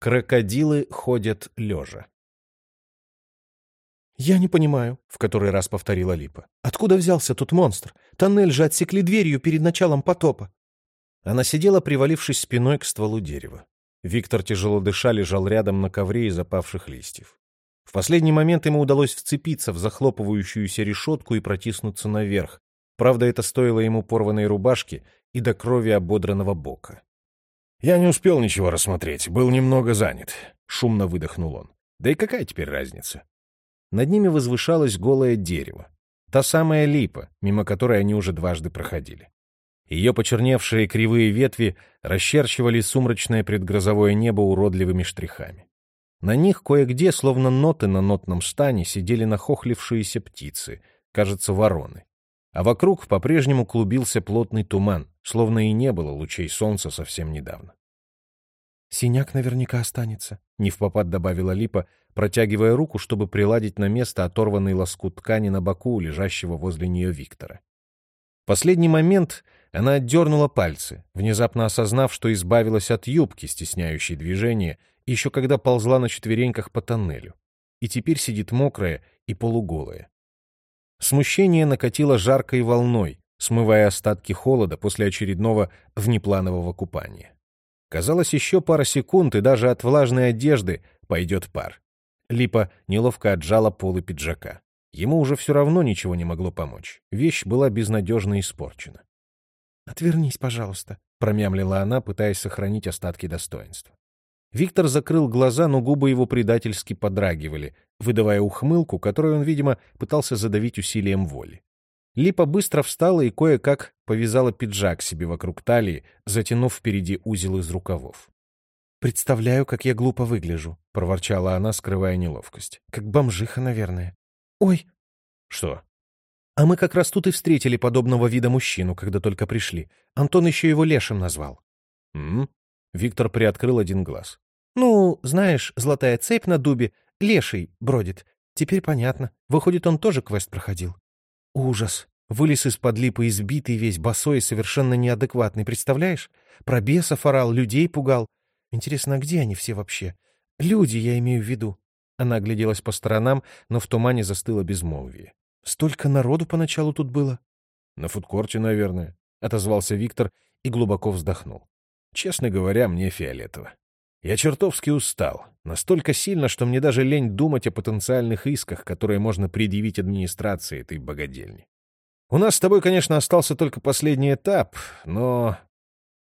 Крокодилы ходят лежа. «Я не понимаю», — в который раз повторила Липа. «Откуда взялся тут монстр? Тоннель же отсекли дверью перед началом потопа». Она сидела, привалившись спиной к стволу дерева. Виктор, тяжело дыша, лежал рядом на ковре из опавших листьев. В последний момент ему удалось вцепиться в захлопывающуюся решетку и протиснуться наверх. Правда, это стоило ему порванной рубашки и до крови ободранного бока. «Я не успел ничего рассмотреть, был немного занят», — шумно выдохнул он. «Да и какая теперь разница?» Над ними возвышалось голое дерево. Та самая липа, мимо которой они уже дважды проходили. Ее почерневшие кривые ветви расчерчивали сумрачное предгрозовое небо уродливыми штрихами. На них кое-где, словно ноты на нотном стане, сидели нахохлившиеся птицы, кажется, вороны. А вокруг по-прежнему клубился плотный туман, словно и не было лучей солнца совсем недавно. «Синяк наверняка останется», — невпопад добавила Липа, протягивая руку, чтобы приладить на место оторванный лоскут ткани на боку, лежащего возле нее Виктора. В последний момент она отдернула пальцы, внезапно осознав, что избавилась от юбки, стесняющей движение, еще когда ползла на четвереньках по тоннелю, и теперь сидит мокрая и полуголая. Смущение накатило жаркой волной, смывая остатки холода после очередного внепланового купания. Казалось, еще пара секунд, и даже от влажной одежды пойдет пар. Липа неловко отжала полы пиджака. Ему уже все равно ничего не могло помочь. Вещь была безнадежно испорчена. «Отвернись, пожалуйста», — промямлила она, пытаясь сохранить остатки достоинства. Виктор закрыл глаза, но губы его предательски подрагивали, выдавая ухмылку, которую он, видимо, пытался задавить усилием воли. Липа быстро встала и кое-как повязала пиджак себе вокруг талии, затянув впереди узел из рукавов. «Представляю, как я глупо выгляжу», — проворчала она, скрывая неловкость. «Как бомжиха, наверное». «Ой!» «Что?» «А мы как раз тут и встретили подобного вида мужчину, когда только пришли. Антон еще его лешим назвал». «М?», Виктор приоткрыл один глаз. «Ну, знаешь, золотая цепь на дубе, леший бродит. Теперь понятно. Выходит, он тоже квест проходил». «Ужас! Вылез из-под липы избитый весь, босой и совершенно неадекватный, представляешь? Про бесов орал, людей пугал. Интересно, а где они все вообще? Люди, я имею в виду. Она огляделась по сторонам, но в тумане застыла безмолвие. Столько народу поначалу тут было. На фудкорте, наверное, — отозвался Виктор и глубоко вздохнул. Честно говоря, мне фиолетово. Я чертовски устал. Настолько сильно, что мне даже лень думать о потенциальных исках, которые можно предъявить администрации этой богадельни. У нас с тобой, конечно, остался только последний этап, но...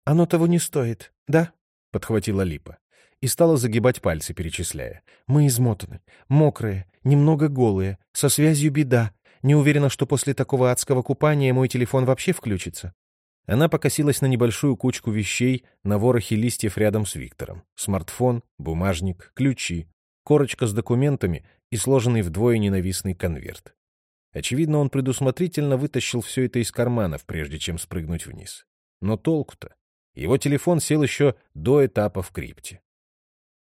Оно того не стоит, да? подхватила Липа и стала загибать пальцы, перечисляя. «Мы измотаны, мокрые, немного голые, со связью беда. Не уверена, что после такого адского купания мой телефон вообще включится». Она покосилась на небольшую кучку вещей на ворохе листьев рядом с Виктором. Смартфон, бумажник, ключи, корочка с документами и сложенный вдвое ненавистный конверт. Очевидно, он предусмотрительно вытащил все это из карманов, прежде чем спрыгнуть вниз. Но толку-то? Его телефон сел еще до этапа в крипте.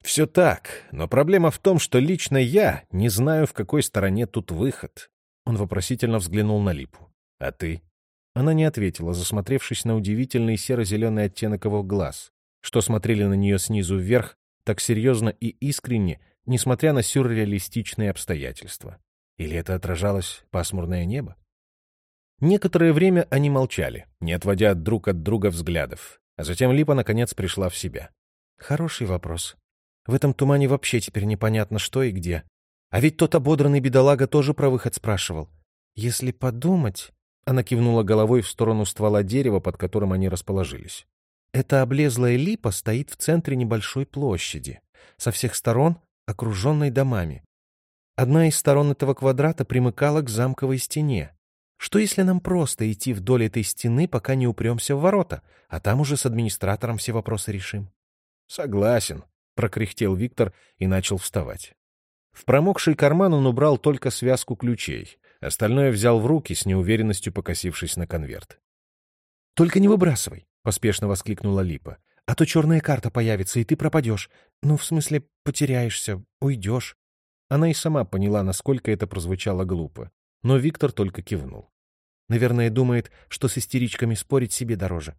Все так, но проблема в том, что лично я не знаю, в какой стороне тут выход. Он вопросительно взглянул на Липу. А ты? Она не ответила, засмотревшись на удивительный серо-зеленый оттенок его глаз, что смотрели на нее снизу вверх так серьезно и искренне, несмотря на сюрреалистичные обстоятельства. Или это отражалось пасмурное небо? Некоторое время они молчали, не отводя друг от друга взглядов, а затем Липа, наконец, пришла в себя. «Хороший вопрос. В этом тумане вообще теперь непонятно, что и где. А ведь тот ободранный бедолага тоже про выход спрашивал. Если подумать...» Она кивнула головой в сторону ствола дерева, под которым они расположились. «Эта облезлая липа стоит в центре небольшой площади, со всех сторон окруженной домами. Одна из сторон этого квадрата примыкала к замковой стене, что если нам просто идти вдоль этой стены, пока не упремся в ворота, а там уже с администратором все вопросы решим? — Согласен, — прокряхтел Виктор и начал вставать. В промокший карман он убрал только связку ключей, остальное взял в руки, с неуверенностью покосившись на конверт. — Только не выбрасывай, — поспешно воскликнула Липа, — а то черная карта появится, и ты пропадешь. Ну, в смысле, потеряешься, уйдешь. Она и сама поняла, насколько это прозвучало глупо, но Виктор только кивнул. Наверное, думает, что с истеричками спорить себе дороже.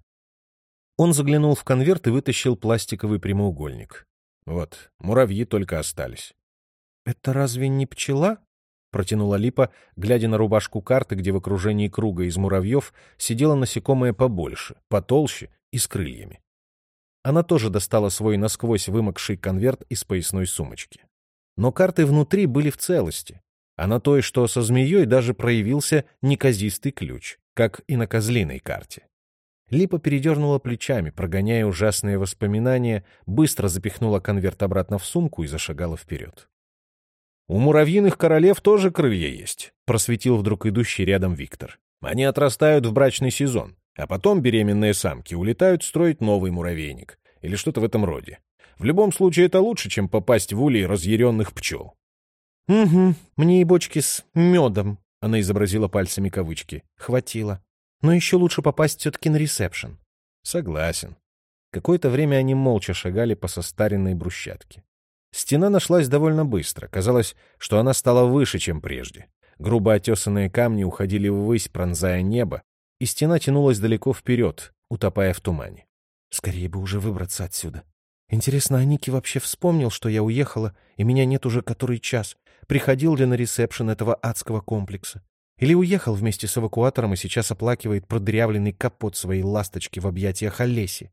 Он заглянул в конверт и вытащил пластиковый прямоугольник. Вот, муравьи только остались. — Это разве не пчела? — протянула Липа, глядя на рубашку карты, где в окружении круга из муравьев сидела насекомое побольше, потолще и с крыльями. Она тоже достала свой насквозь вымокший конверт из поясной сумочки. Но карты внутри были в целости, а на той, что со змеей, даже проявился неказистый ключ, как и на козлиной карте. Липа передернула плечами, прогоняя ужасные воспоминания, быстро запихнула конверт обратно в сумку и зашагала вперед. «У муравьиных королев тоже крылья есть», — просветил вдруг идущий рядом Виктор. «Они отрастают в брачный сезон, а потом беременные самки улетают строить новый муравейник или что-то в этом роде. В любом случае это лучше, чем попасть в улей разъяренных пчел». «Угу, мне и бочки с медом», — она изобразила пальцами кавычки, — «хватило». Но еще лучше попасть все-таки на ресепшн. Согласен. Какое-то время они молча шагали по состаренной брусчатке. Стена нашлась довольно быстро. Казалось, что она стала выше, чем прежде. Грубо отесанные камни уходили ввысь, пронзая небо, и стена тянулась далеко вперед, утопая в тумане. Скорее бы уже выбраться отсюда. Интересно, а Ники вообще вспомнил, что я уехала, и меня нет уже который час? Приходил ли на ресепшн этого адского комплекса? Или уехал вместе с эвакуатором и сейчас оплакивает продырявленный капот своей ласточки в объятиях Олеси.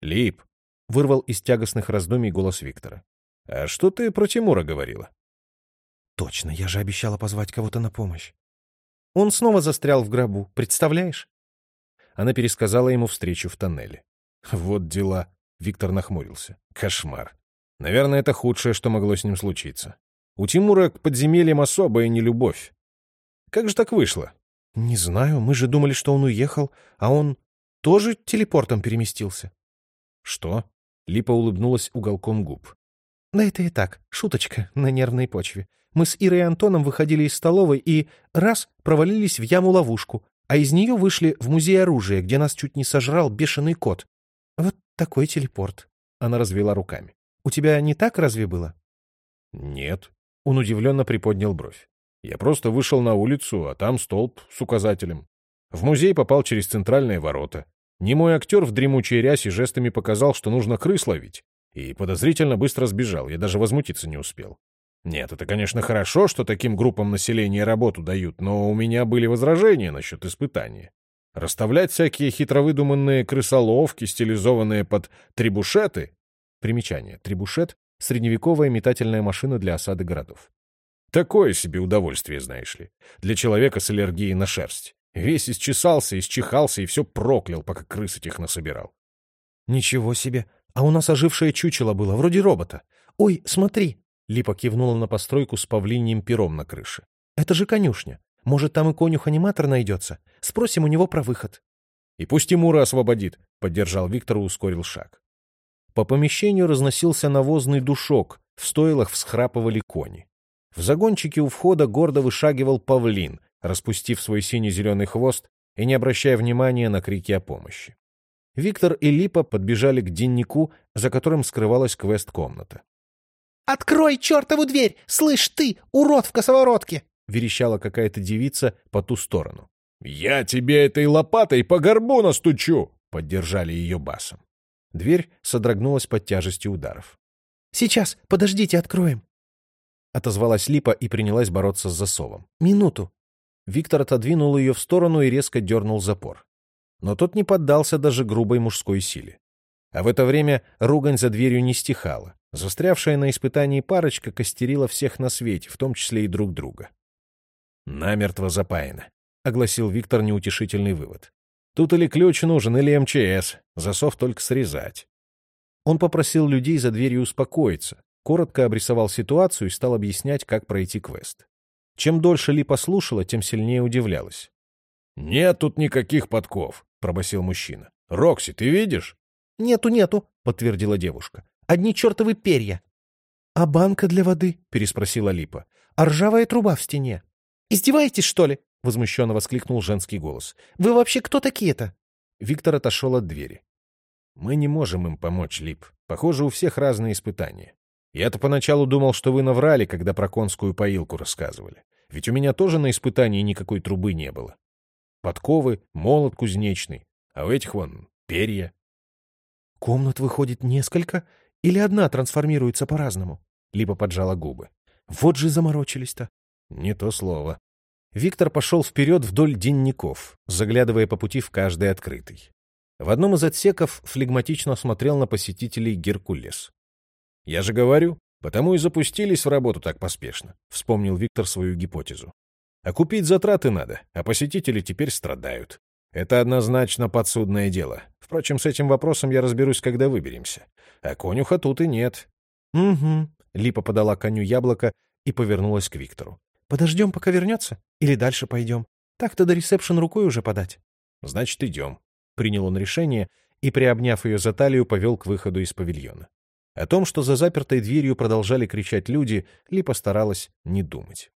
«Лип!» — вырвал из тягостных раздумий голос Виктора. «А что ты про Тимура говорила?» «Точно, я же обещала позвать кого-то на помощь. Он снова застрял в гробу, представляешь?» Она пересказала ему встречу в тоннеле. «Вот дела!» — Виктор нахмурился. «Кошмар! Наверное, это худшее, что могло с ним случиться. У Тимура к подземельям особая нелюбовь. Как же так вышло? — Не знаю, мы же думали, что он уехал, а он тоже телепортом переместился. — Что? — Липа улыбнулась уголком губ. — Да это и так, шуточка на нервной почве. Мы с Ирой и Антоном выходили из столовой и раз провалились в яму-ловушку, а из нее вышли в музей оружия, где нас чуть не сожрал бешеный кот. Вот такой телепорт. Она развела руками. — У тебя не так разве было? — Нет. Он удивленно приподнял бровь. Я просто вышел на улицу, а там столб с указателем. В музей попал через центральные ворота. Немой актер в дремучей рясе жестами показал, что нужно крыс ловить. И подозрительно быстро сбежал, я даже возмутиться не успел. Нет, это, конечно, хорошо, что таким группам населения работу дают, но у меня были возражения насчет испытания. Расставлять всякие хитро выдуманные крысоловки, стилизованные под трибушеты. Примечание. Трибушет — средневековая метательная машина для осады городов. Такое себе удовольствие, знаешь ли, для человека с аллергией на шерсть. Весь исчесался, исчихался и все проклял, пока крыс этих насобирал. Ничего себе! А у нас ожившее чучело было, вроде робота. Ой, смотри! Липа кивнула на постройку с павлиньим пером на крыше. Это же конюшня. Может, там и конюх-аниматор найдется? Спросим у него про выход. И пусть Тимура освободит, — поддержал Виктор и ускорил шаг. По помещению разносился навозный душок, в стойлах всхрапывали кони. В загончике у входа гордо вышагивал павлин, распустив свой сине-зеленый хвост и не обращая внимания на крики о помощи. Виктор и Липа подбежали к деннику, за которым скрывалась квест-комната. «Открой чертову дверь! Слышь ты, урод в косоворотке!» — верещала какая-то девица по ту сторону. «Я тебе этой лопатой по горбу настучу!» — поддержали ее басом. Дверь содрогнулась под тяжестью ударов. «Сейчас, подождите, откроем!» Отозвалась Липа и принялась бороться с засовом. «Минуту». Виктор отодвинул ее в сторону и резко дернул запор. Но тот не поддался даже грубой мужской силе. А в это время ругань за дверью не стихала. Застрявшая на испытании парочка костерила всех на свете, в том числе и друг друга. «Намертво запаяно», — огласил Виктор неутешительный вывод. «Тут или ключ нужен, или МЧС. Засов только срезать». Он попросил людей за дверью успокоиться, коротко обрисовал ситуацию и стал объяснять, как пройти квест. Чем дольше Ли послушала, тем сильнее удивлялась. «Нет тут никаких подков», — пробасил мужчина. «Рокси, ты видишь?» «Нету, нету», — подтвердила девушка. «Одни чертовы перья». «А банка для воды?» — переспросила Липа. «А ржавая труба в стене?» «Издеваетесь, что ли?» — возмущенно воскликнул женский голос. «Вы вообще кто такие-то?» Виктор отошел от двери. «Мы не можем им помочь, Лип. Похоже, у всех разные испытания. Я-то поначалу думал, что вы наврали, когда про конскую поилку рассказывали. Ведь у меня тоже на испытании никакой трубы не было. Подковы, молот кузнечный, а у этих вон перья. Комнат выходит несколько, Или одна трансформируется по-разному?» Липа поджала губы. «Вот же заморочились-то!» «Не то слово». Виктор пошел вперед вдоль денников, заглядывая по пути в каждый открытый. В одном из отсеков флегматично смотрел на посетителей Геркулес. «Я же говорю, потому и запустились в работу так поспешно», — вспомнил Виктор свою гипотезу. «А купить затраты надо, а посетители теперь страдают. Это однозначно подсудное дело. Впрочем, с этим вопросом я разберусь, когда выберемся. А конюха тут и нет». «Угу», — Липа подала коню яблоко и повернулась к Виктору. «Подождем, пока вернется? Или дальше пойдем? Так-то до ресепшн рукой уже подать». «Значит, идем». Принял он решение и, приобняв ее за талию, повел к выходу из павильона. О том, что за запертой дверью продолжали кричать люди, Ли постаралась не думать.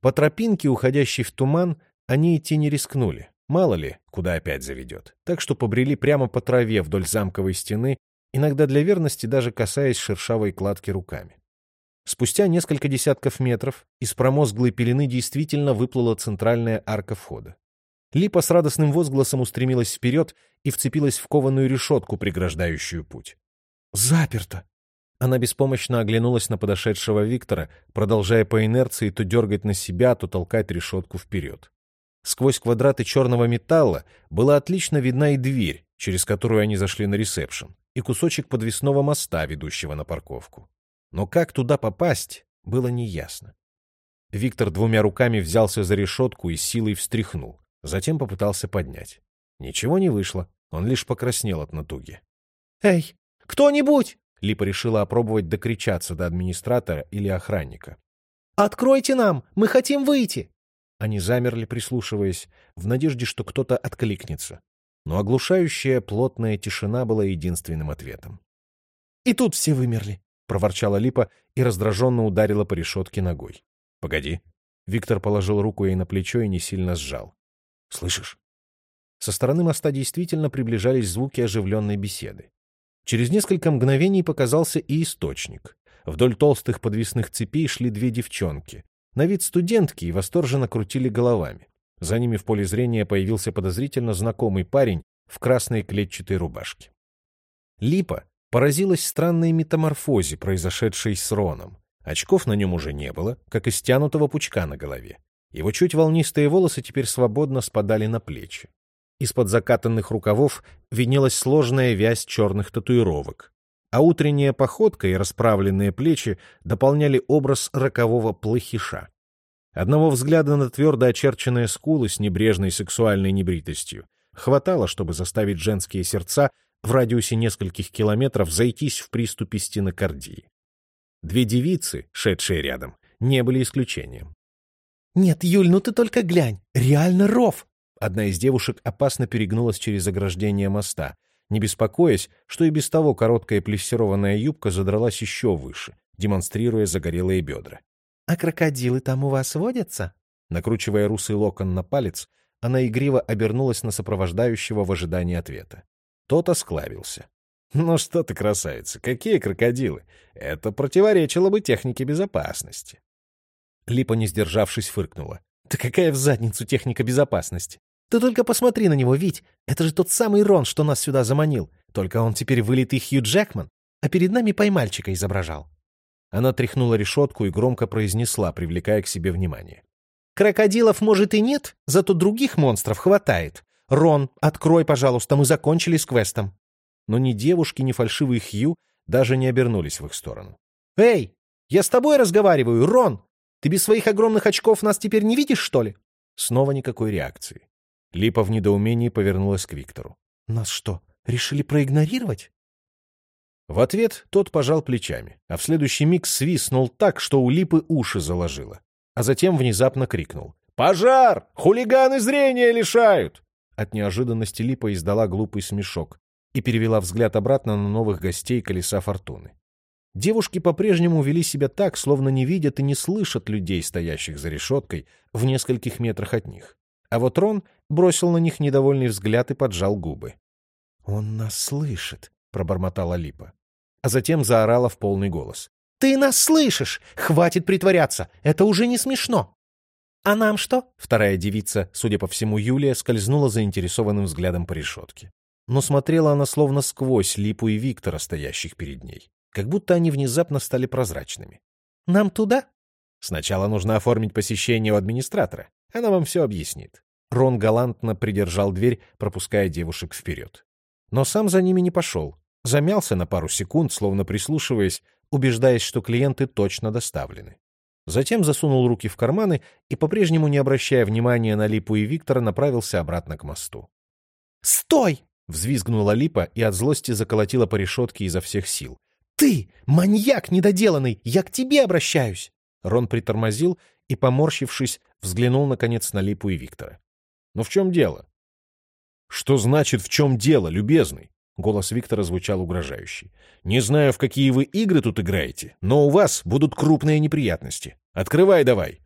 По тропинке, уходящей в туман, они идти не рискнули. Мало ли, куда опять заведет. Так что побрели прямо по траве вдоль замковой стены, иногда для верности даже касаясь шершавой кладки руками. Спустя несколько десятков метров из промозглой пелены действительно выплыла центральная арка входа. Липа с радостным возгласом устремилась вперед и вцепилась в кованую решетку, преграждающую путь. «Заперто!» Она беспомощно оглянулась на подошедшего Виктора, продолжая по инерции то дергать на себя, то толкать решетку вперед. Сквозь квадраты черного металла была отлично видна и дверь, через которую они зашли на ресепшн, и кусочек подвесного моста, ведущего на парковку. Но как туда попасть, было неясно. Виктор двумя руками взялся за решетку и силой встряхнул. Затем попытался поднять. Ничего не вышло, он лишь покраснел от натуги. «Эй, кто-нибудь!» Липа решила опробовать докричаться до администратора или охранника. «Откройте нам! Мы хотим выйти!» Они замерли, прислушиваясь, в надежде, что кто-то откликнется. Но оглушающая плотная тишина была единственным ответом. «И тут все вымерли!» — проворчала Липа и раздраженно ударила по решетке ногой. «Погоди». Виктор положил руку ей на плечо и не сильно сжал. Слышишь? Со стороны моста действительно приближались звуки оживленной беседы. Через несколько мгновений показался и источник. Вдоль толстых подвесных цепей шли две девчонки. На вид студентки и восторженно крутили головами. За ними в поле зрения появился подозрительно знакомый парень в красной клетчатой рубашке. Липа поразилась странной метаморфозе, произошедшей с Роном. Очков на нем уже не было, как и стянутого пучка на голове. Его чуть волнистые волосы теперь свободно спадали на плечи. Из-под закатанных рукавов виднелась сложная вязь черных татуировок, а утренняя походка и расправленные плечи дополняли образ рокового плохиша. Одного взгляда на твердо очерченные скулы с небрежной сексуальной небритостью хватало, чтобы заставить женские сердца в радиусе нескольких километров зайтись в приступе стенокардии. Две девицы, шедшие рядом, не были исключением. «Нет, Юль, ну ты только глянь! Реально ров!» Одна из девушек опасно перегнулась через ограждение моста, не беспокоясь, что и без того короткая плессированная юбка задралась еще выше, демонстрируя загорелые бедра. «А крокодилы там у вас водятся?» Накручивая русый локон на палец, она игриво обернулась на сопровождающего в ожидании ответа. Тот осклавился. «Ну что ты, красавица, какие крокодилы? Это противоречило бы технике безопасности». Липа, не сдержавшись, фыркнула. «Да какая в задницу техника безопасности? Ты только посмотри на него, Вить! Это же тот самый Рон, что нас сюда заманил. Только он теперь вылитый Хью Джекман, а перед нами поймальчика изображал». Она тряхнула решетку и громко произнесла, привлекая к себе внимание. «Крокодилов, может, и нет, зато других монстров хватает. Рон, открой, пожалуйста, мы закончили с квестом». Но ни девушки, ни фальшивый Хью даже не обернулись в их сторону. «Эй, я с тобой разговариваю, Рон! Ты без своих огромных очков нас теперь не видишь, что ли?» Снова никакой реакции. Липа в недоумении повернулась к Виктору. «Нас что, решили проигнорировать?» В ответ тот пожал плечами, а в следующий миг свистнул так, что у Липы уши заложило. А затем внезапно крикнул. «Пожар! Хулиганы зрения лишают!» От неожиданности Липа издала глупый смешок и перевела взгляд обратно на новых гостей колеса фортуны. Девушки по-прежнему вели себя так, словно не видят и не слышат людей, стоящих за решеткой, в нескольких метрах от них. А вот Рон бросил на них недовольный взгляд и поджал губы. «Он нас слышит», — пробормотала Липа. А затем заорала в полный голос. «Ты нас слышишь! Хватит притворяться! Это уже не смешно!» «А нам что?» Вторая девица, судя по всему, Юлия, скользнула заинтересованным взглядом по решетке. Но смотрела она словно сквозь Липу и Виктора, стоящих перед ней. как будто они внезапно стали прозрачными. «Нам туда?» «Сначала нужно оформить посещение у администратора. Она вам все объяснит». Рон галантно придержал дверь, пропуская девушек вперед. Но сам за ними не пошел. Замялся на пару секунд, словно прислушиваясь, убеждаясь, что клиенты точно доставлены. Затем засунул руки в карманы и, по-прежнему не обращая внимания на Липу и Виктора, направился обратно к мосту. «Стой!» — взвизгнула Липа и от злости заколотила по решетке изо всех сил. «Ты, маньяк недоделанный! Я к тебе обращаюсь!» Рон притормозил и, поморщившись, взглянул, наконец, на Липу и Виктора. «Но в чем дело?» «Что значит «в чем дело», любезный?» Голос Виктора звучал угрожающе. «Не знаю, в какие вы игры тут играете, но у вас будут крупные неприятности. Открывай давай!»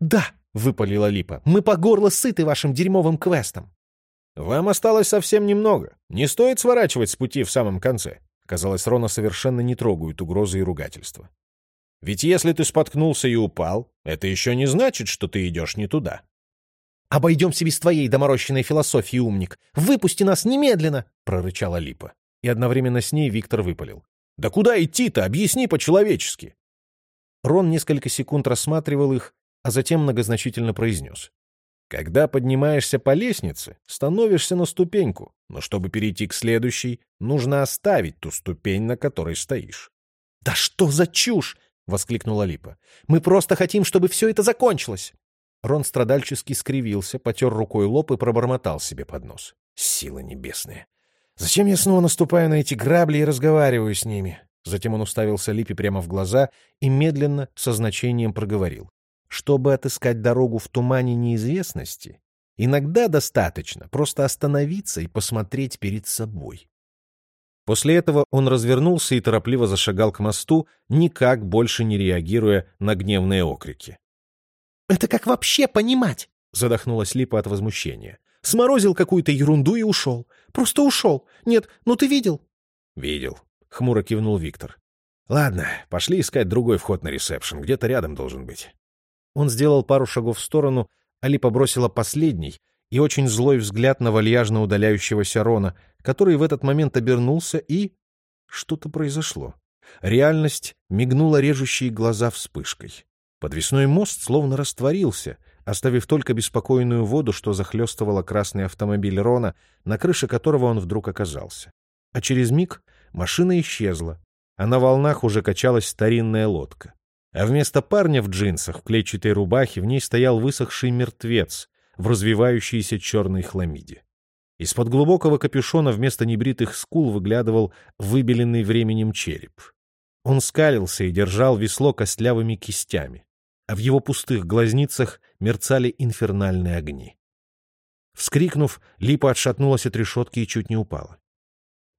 «Да!» — выпалила Липа. «Мы по горло сыты вашим дерьмовым квестом!» «Вам осталось совсем немного. Не стоит сворачивать с пути в самом конце». Казалось, Рона совершенно не трогают угрозы и ругательства. «Ведь если ты споткнулся и упал, это еще не значит, что ты идешь не туда. «Обойдемся без твоей доморощенной философии, умник! Выпусти нас немедленно!» — прорычала Липа. И одновременно с ней Виктор выпалил. «Да куда идти-то? Объясни по-человечески!» Рон несколько секунд рассматривал их, а затем многозначительно произнес. «Когда поднимаешься по лестнице, становишься на ступеньку, но чтобы перейти к следующей, нужно оставить ту ступень, на которой стоишь». «Да что за чушь!» — воскликнула Липа. «Мы просто хотим, чтобы все это закончилось!» Рон страдальчески скривился, потер рукой лоб и пробормотал себе под нос. «Силы небесные! Зачем я снова наступаю на эти грабли и разговариваю с ними?» Затем он уставился Липе прямо в глаза и медленно, со значением проговорил. «Чтобы отыскать дорогу в тумане неизвестности, иногда достаточно просто остановиться и посмотреть перед собой». После этого он развернулся и торопливо зашагал к мосту, никак больше не реагируя на гневные окрики. «Это как вообще понимать?» — задохнулась Липа от возмущения. «Сморозил какую-то ерунду и ушел. Просто ушел. Нет, ну ты видел?» «Видел», — хмуро кивнул Виктор. «Ладно, пошли искать другой вход на ресепшн. Где-то рядом должен быть». Он сделал пару шагов в сторону, а Липа бросила последний и очень злой взгляд на вальяжно удаляющегося Рона, который в этот момент обернулся и... Что-то произошло. Реальность мигнула режущие глаза вспышкой. Подвесной мост словно растворился, оставив только беспокойную воду, что захлестывала красный автомобиль Рона, на крыше которого он вдруг оказался. А через миг машина исчезла, а на волнах уже качалась старинная лодка. А вместо парня в джинсах, в клетчатой рубахе, в ней стоял высохший мертвец в развивающейся черной хламиде. Из-под глубокого капюшона вместо небритых скул выглядывал выбеленный временем череп. Он скалился и держал весло костлявыми кистями а в его пустых глазницах мерцали инфернальные огни. Вскрикнув, Липа отшатнулась от решетки и чуть не упала.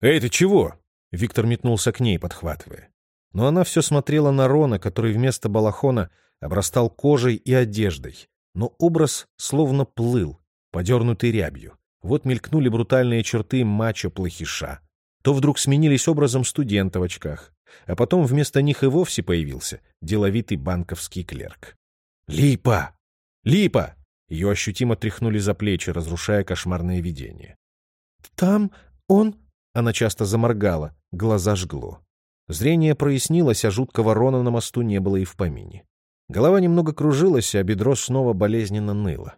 «Эй, ты чего?» — Виктор метнулся к ней, подхватывая. Но она все смотрела на Рона, который вместо балахона обрастал кожей и одеждой, но образ словно плыл, подернутый рябью. Вот мелькнули брутальные черты мачо-плохиша. То вдруг сменились образом студента в очках, а потом вместо них и вовсе появился деловитый банковский клерк. «Липа! Липа!» Ее ощутимо тряхнули за плечи, разрушая кошмарное видение. «Там он...» Она часто заморгала, глаза жгло. Зрение прояснилось, а жуткого Рона на мосту не было и в помине. Голова немного кружилась, а бедро снова болезненно ныло.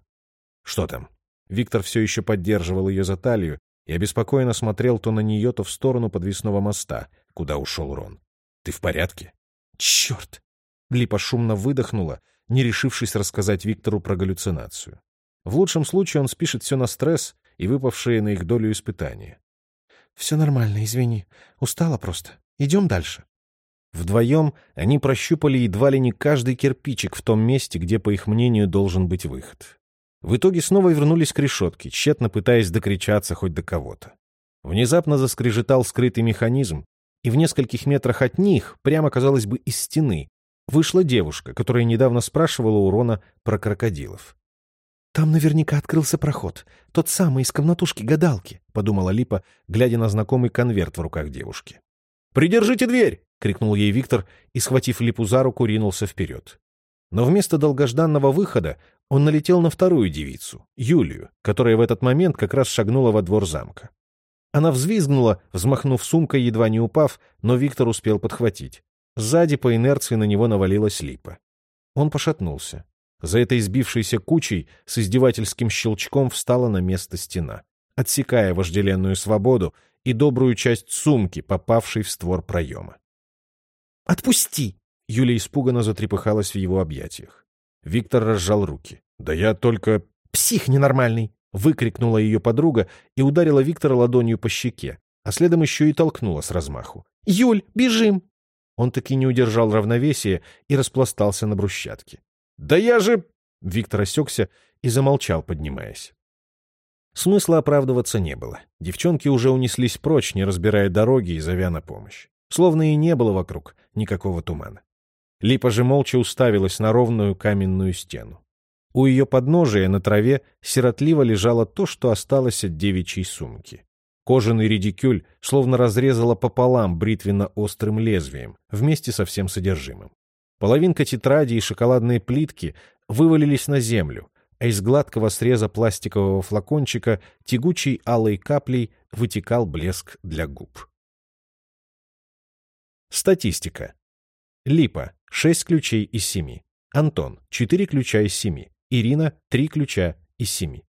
«Что там?» Виктор все еще поддерживал ее за талию и обеспокоенно смотрел то на нее, то в сторону подвесного моста, куда ушел Рон. Ты в порядке? Черт! Глипа шумно выдохнула, не решившись рассказать Виктору про галлюцинацию. В лучшем случае он спишет все на стресс и выпавшие на их долю испытания. «Все нормально, извини. Устала просто. Идем дальше». Вдвоем они прощупали едва ли не каждый кирпичик в том месте, где, по их мнению, должен быть выход. В итоге снова вернулись к решетке, тщетно пытаясь докричаться хоть до кого-то. Внезапно заскрежетал скрытый механизм, и в нескольких метрах от них, прямо, казалось бы, из стены, вышла девушка, которая недавно спрашивала у Рона про крокодилов. «Там наверняка открылся проход. Тот самый из комнатушки гадалки», — подумала Липа, глядя на знакомый конверт в руках девушки. «Придержите дверь!» — крикнул ей Виктор и, схватив Липу за руку, ринулся вперед. Но вместо долгожданного выхода он налетел на вторую девицу, Юлию, которая в этот момент как раз шагнула во двор замка. Она взвизгнула, взмахнув сумкой, едва не упав, но Виктор успел подхватить. Сзади по инерции на него навалилась липа. Он пошатнулся. За этой сбившейся кучей с издевательским щелчком встала на место стена, отсекая вожделенную свободу и добрую часть сумки, попавшей в створ проема. «Отпусти!» Юля испуганно затрепыхалась в его объятиях. Виктор разжал руки. «Да я только...» «Псих ненормальный!» — выкрикнула ее подруга и ударила Виктора ладонью по щеке, а следом еще и толкнула с размаху. «Юль, бежим!» Он таки не удержал равновесия и распластался на брусчатке. «Да я же...» — Виктор осекся и замолчал, поднимаясь. Смысла оправдываться не было. Девчонки уже унеслись прочь, не разбирая дороги и зовя на помощь. Словно и не было вокруг никакого тумана. Липа же молча уставилась на ровную каменную стену. У ее подножия на траве сиротливо лежало то, что осталось от девичьей сумки. Кожаный редикюль словно разрезала пополам бритвенно-острым лезвием, вместе со всем содержимым. Половинка тетради и шоколадные плитки вывалились на землю, а из гладкого среза пластикового флакончика тягучей алой каплей вытекал блеск для губ. Статистика. Липа — 6 ключей из 7. Антон — 4 ключа из 7. Ирина — 3 ключа из 7.